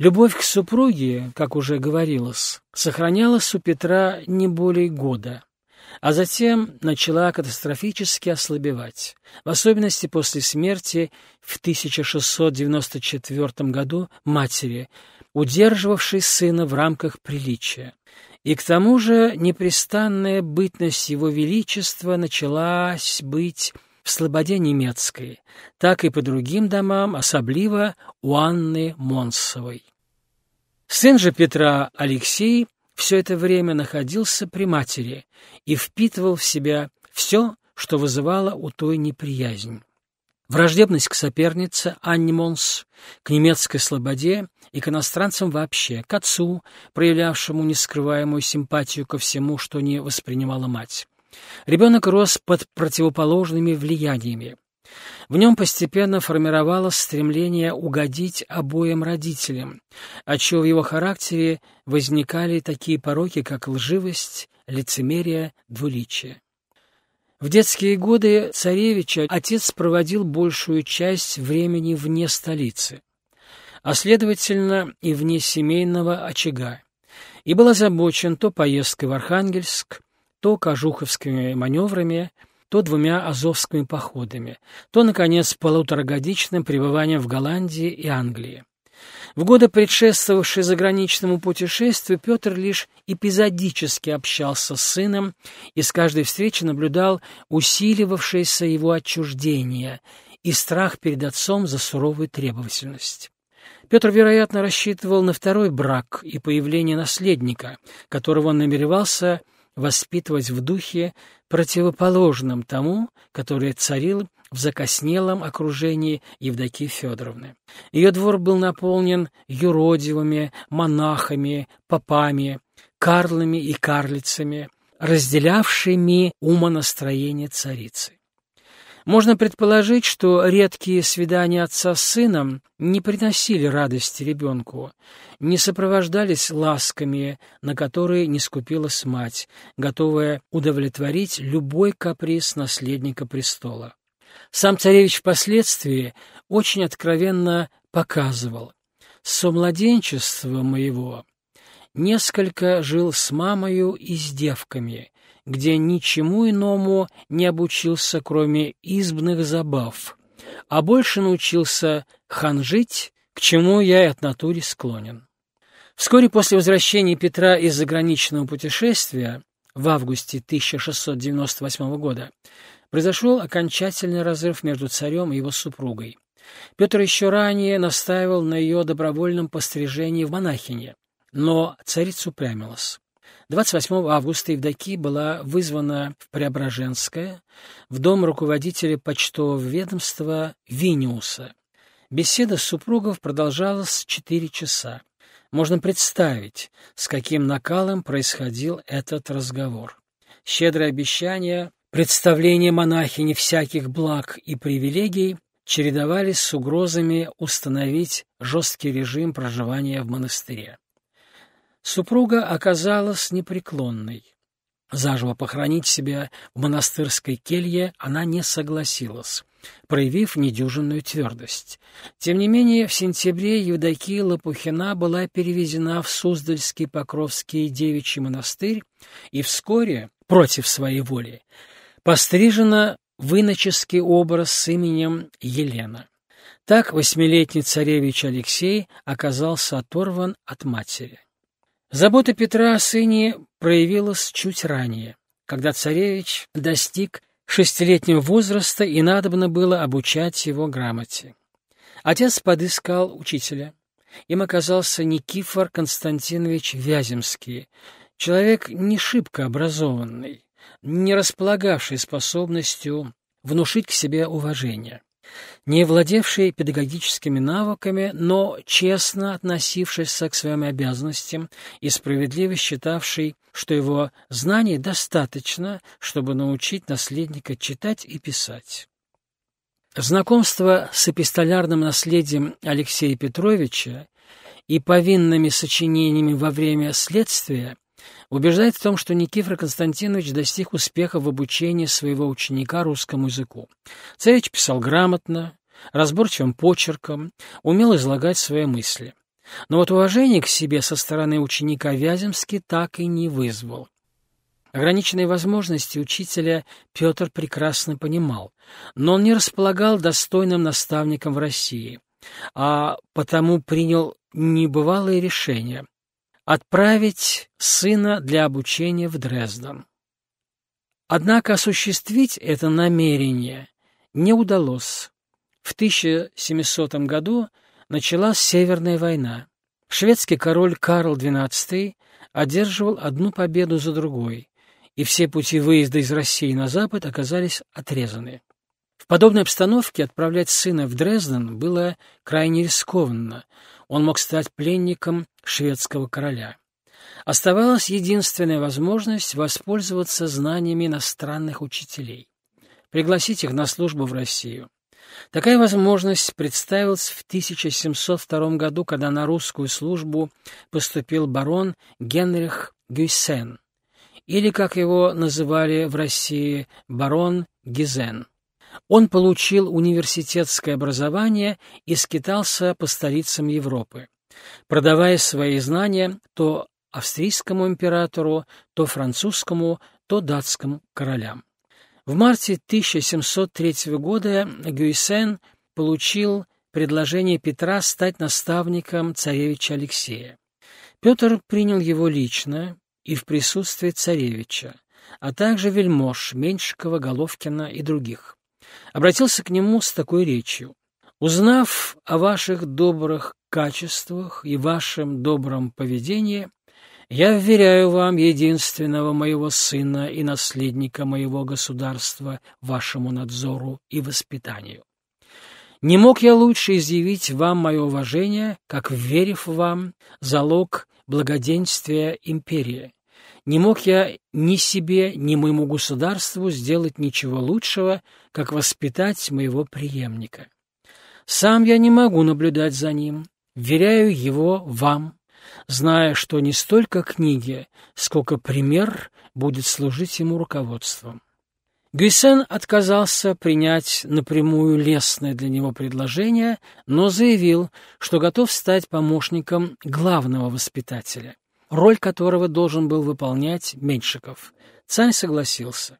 Любовь к супруге, как уже говорилось, сохранялась у Петра не более года, а затем начала катастрофически ослабевать, в особенности после смерти в 1694 году матери, удерживавшей сына в рамках приличия. И к тому же непрестанная бытность его величества началась быть в слободе немецкой, так и по другим домам, особливо у Анны Монсовой. Сын же Петра Алексей все это время находился при матери и впитывал в себя все, что вызывало у той неприязнь. Враждебность к сопернице Анне Монс, к немецкой слободе и к иностранцам вообще, к отцу, проявлявшему нескрываемую симпатию ко всему, что не воспринимала мать. Ребенок рос под противоположными влияниями. В нем постепенно формировалось стремление угодить обоим родителям, отчего в его характере возникали такие пороки, как лживость, лицемерие, двуличие. В детские годы царевича отец проводил большую часть времени вне столицы, а следовательно и вне семейного очага, и был озабочен то поездкой в Архангельск, то кожуховскими маневрами, то двумя азовскими походами, то, наконец, полуторагодичным пребыванием в Голландии и Англии. В годы, предшествовавшие заграничному путешествию, Петр лишь эпизодически общался с сыном и с каждой встречи наблюдал усиливавшееся его отчуждение и страх перед отцом за суровую требовательность. Петр, вероятно, рассчитывал на второй брак и появление наследника, которого он намеревался воспитывать в духе, противоположном тому, который царил в закоснелом окружении Евдокии Федоровны. Ее двор был наполнен юродивыми, монахами, попами, карлами и карлицами, разделявшими умонастроение царицы. Можно предположить, что редкие свидания отца с сыном не приносили радости ребенку, не сопровождались ласками, на которые не скупилась мать, готовая удовлетворить любой каприз наследника престола. Сам царевич впоследствии очень откровенно показывал, «Со младенчества моего несколько жил с мамою и с девками, где ничему иному не обучился, кроме избных забав, а больше научился ханжить, к чему я и от натуре склонен. Вскоре после возвращения Петра из заграничного путешествия в августе 1698 года произошел окончательный разрыв между царем и его супругой. Петр еще ранее настаивал на ее добровольном пострижении в монахине, но царица упрямилась. 28 августа Евдокия была вызвана в Преображенское, в дом руководителя почтового ведомства Виниуса. Беседа супругов продолжалась четыре часа. Можно представить, с каким накалом происходил этот разговор. Щедрые обещания, представление монахини всяких благ и привилегий чередовались с угрозами установить жесткий режим проживания в монастыре. Супруга оказалась непреклонной. Заживо похоронить себя в монастырской келье она не согласилась, проявив недюжинную твердость. Тем не менее, в сентябре Евдокия Лопухина была перевезена в Суздальский Покровский девичий монастырь и вскоре, против своей воли, пострижена в иноческий образ с именем Елена. Так восьмилетний царевич Алексей оказался оторван от матери. Забота Петра о сыне проявилась чуть ранее, когда царевич достиг шестилетнего возраста и надобно было обучать его грамоте. Отец подыскал учителя. Им оказался Никифор Константинович Вяземский, человек не шибко образованный, не располагавший способностью внушить к себе уважение не владевший педагогическими навыками, но честно относившийся к своим обязанностям и справедливо считавший, что его знаний достаточно, чтобы научить наследника читать и писать. Знакомство с эпистолярным наследием Алексея Петровича и повинными сочинениями во время следствия убеждает в том, что Никифор Константинович достиг успеха в обучении своего ученика русскому языку. Царевич писал грамотно, разборчивым почерком, умел излагать свои мысли. Но вот уважение к себе со стороны ученика Вяземский так и не вызвал. Ограниченные возможности учителя Петр прекрасно понимал, но он не располагал достойным наставником в России, а потому принял небывалое решение – отправить сына для обучения в Дрезден. Однако осуществить это намерение не удалось. В 1700 году началась Северная война. Шведский король Карл XII одерживал одну победу за другой, и все пути выезда из России на запад оказались отрезаны. Подобной обстановке отправлять сына в Дрезден было крайне рискованно. Он мог стать пленником шведского короля. Оставалась единственная возможность воспользоваться знаниями иностранных учителей, пригласить их на службу в Россию. Такая возможность представилась в 1702 году, когда на русскую службу поступил барон Генрих Гюйсен, или, как его называли в России, барон Гизен. Он получил университетское образование и скитался по столицам Европы, продавая свои знания то австрийскому императору, то французскому, то датскому королям. В марте 1703 года Гюйсен получил предложение Петра стать наставником царевича Алексея. Петр принял его лично и в присутствии царевича, а также вельмож Меньшикова, Головкина и других. Обратился к нему с такой речью. «Узнав о ваших добрых качествах и вашем добром поведении, я вверяю вам единственного моего сына и наследника моего государства вашему надзору и воспитанию. Не мог я лучше изъявить вам мое уважение, как, верив вам, залог благоденствия империи. Не мог я ни себе, ни моему государству сделать ничего лучшего, как воспитать моего преемника. Сам я не могу наблюдать за ним, вверяю его вам, зная, что не столько книги, сколько пример будет служить ему руководством. Гюйсен отказался принять напрямую лестное для него предложение, но заявил, что готов стать помощником главного воспитателя, роль которого должен был выполнять Меньшиков. Царь согласился.